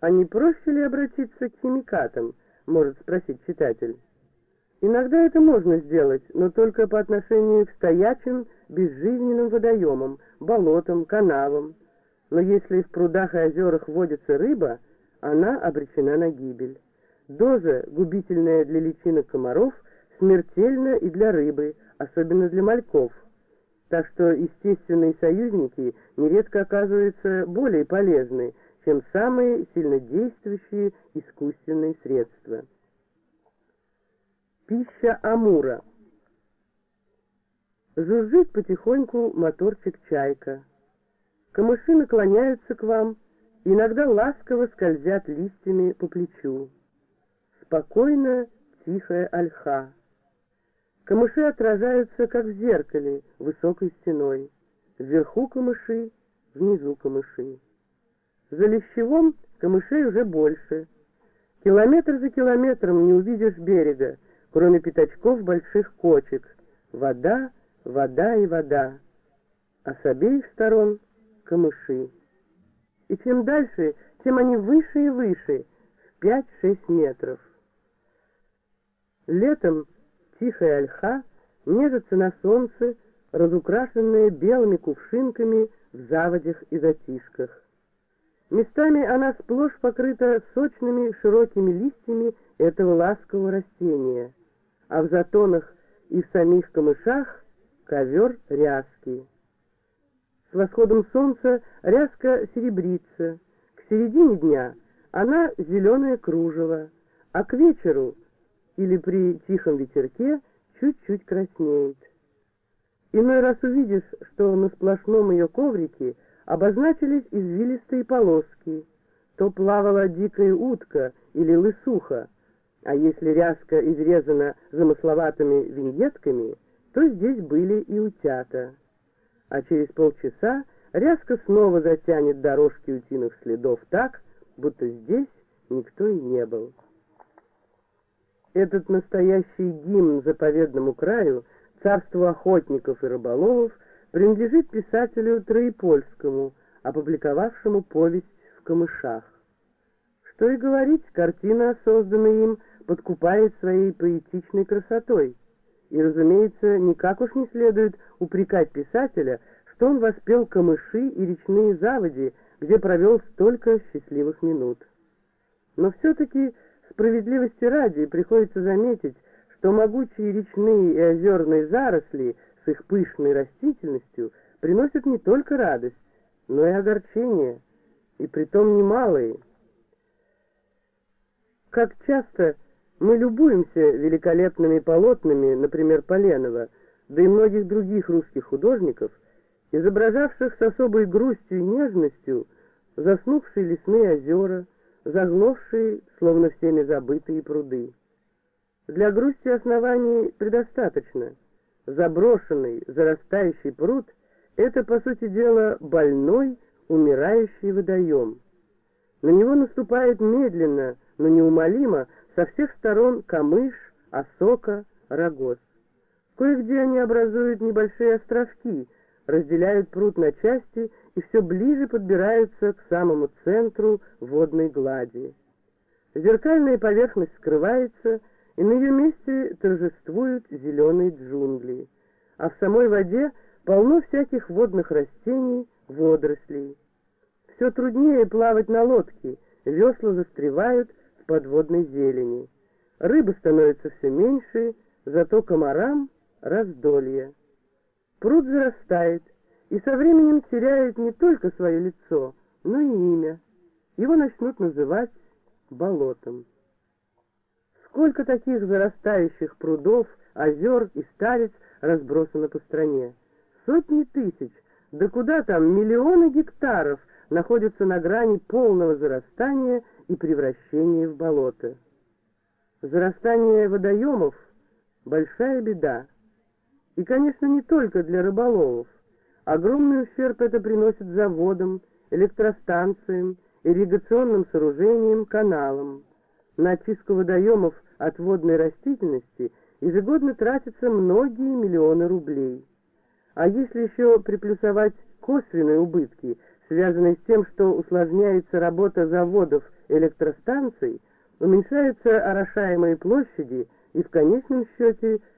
А не проще ли обратиться к химикатам, может спросить читатель. Иногда это можно сделать, но только по отношению к стоячим, безжизненным водоемам, болотам, канавам. Но если в прудах и озерах водится рыба, она обречена на гибель. Доза, губительная для личинок комаров, смертельна и для рыбы, особенно для мальков. Так что естественные союзники нередко оказываются более полезны, чем самые сильнодействующие искусственные средства. Пища Амура Жужжит потихоньку моторчик «Чайка». Камыши наклоняются к вам, иногда ласково скользят листьями по плечу. Спокойно, тихая ольха. Камыши отражаются, как в зеркале, высокой стеной. Вверху камыши, внизу камыши. За лещевом камышей уже больше. Километр за километром не увидишь берега, кроме пятачков больших кочек. Вода, вода и вода. А с обеих сторон камыши. И чем дальше, тем они выше и выше, в 5-6 метров. Летом Тихая ольха нежится на солнце, разукрашенная белыми кувшинками в заводях и затишках. Местами она сплошь покрыта сочными широкими листьями этого ласкового растения, а в затонах и в самих камышах ковер ряски. С восходом солнца ряска серебрится, к середине дня она зеленое кружево, а к вечеру — или при тихом ветерке чуть-чуть краснеет. Иной раз увидишь, что на сплошном ее коврике обозначились извилистые полоски, то плавала дикая утка или лысуха, а если ряска изрезана замысловатыми виньетками, то здесь были и утята. А через полчаса ряска снова затянет дорожки утиных следов так, будто здесь никто и не был. Этот настоящий гимн заповедному краю, царству охотников и рыболовов, принадлежит писателю Троепольскому, опубликовавшему повесть в камышах. Что и говорить, картина, созданная им, подкупает своей поэтичной красотой. И, разумеется, никак уж не следует упрекать писателя, что он воспел камыши и речные заводи, где провел столько счастливых минут. Но все-таки Справедливости ради приходится заметить, что могучие речные и озерные заросли их пышной растительностью приносят не только радость, но и огорчение, и притом немалые. Как часто мы любуемся великолепными полотнами, например, Поленова, да и многих других русских художников, изображавших с особой грустью и нежностью заснувшие лесные озера, заглохшие, словно всеми забытые пруды. Для грусти оснований предостаточно. Заброшенный, зарастающий пруд — это, по сути дела, больной, умирающий водоем. На него наступает медленно, но неумолимо со всех сторон камыш, осока, рогоз. Кое-где они образуют небольшие островки, разделяют пруд на части и все ближе подбираются к самому центру водной глади. Зеркальная поверхность скрывается, и на ее месте торжествуют зеленые джунгли, а в самой воде полно всяких водных растений, водорослей. Все труднее плавать на лодке, весла застревают в подводной зелени. Рыбы становится все меньше, зато комарам раздолье. Пруд зарастает, и со временем теряет не только свое лицо, но и имя. Его начнут называть болотом. Сколько таких зарастающих прудов, озер и старец разбросано по стране? Сотни тысяч, да куда там, миллионы гектаров находятся на грани полного зарастания и превращения в болото. Зарастание водоемов – большая беда. И, конечно, не только для рыболовов. Огромный ущерб это приносит заводам, электростанциям, ирригационным сооружениям, каналам. На очистку водоемов от водной растительности ежегодно тратятся многие миллионы рублей. А если еще приплюсовать косвенные убытки, связанные с тем, что усложняется работа заводов электростанций уменьшаются орошаемые площади и в конечном счете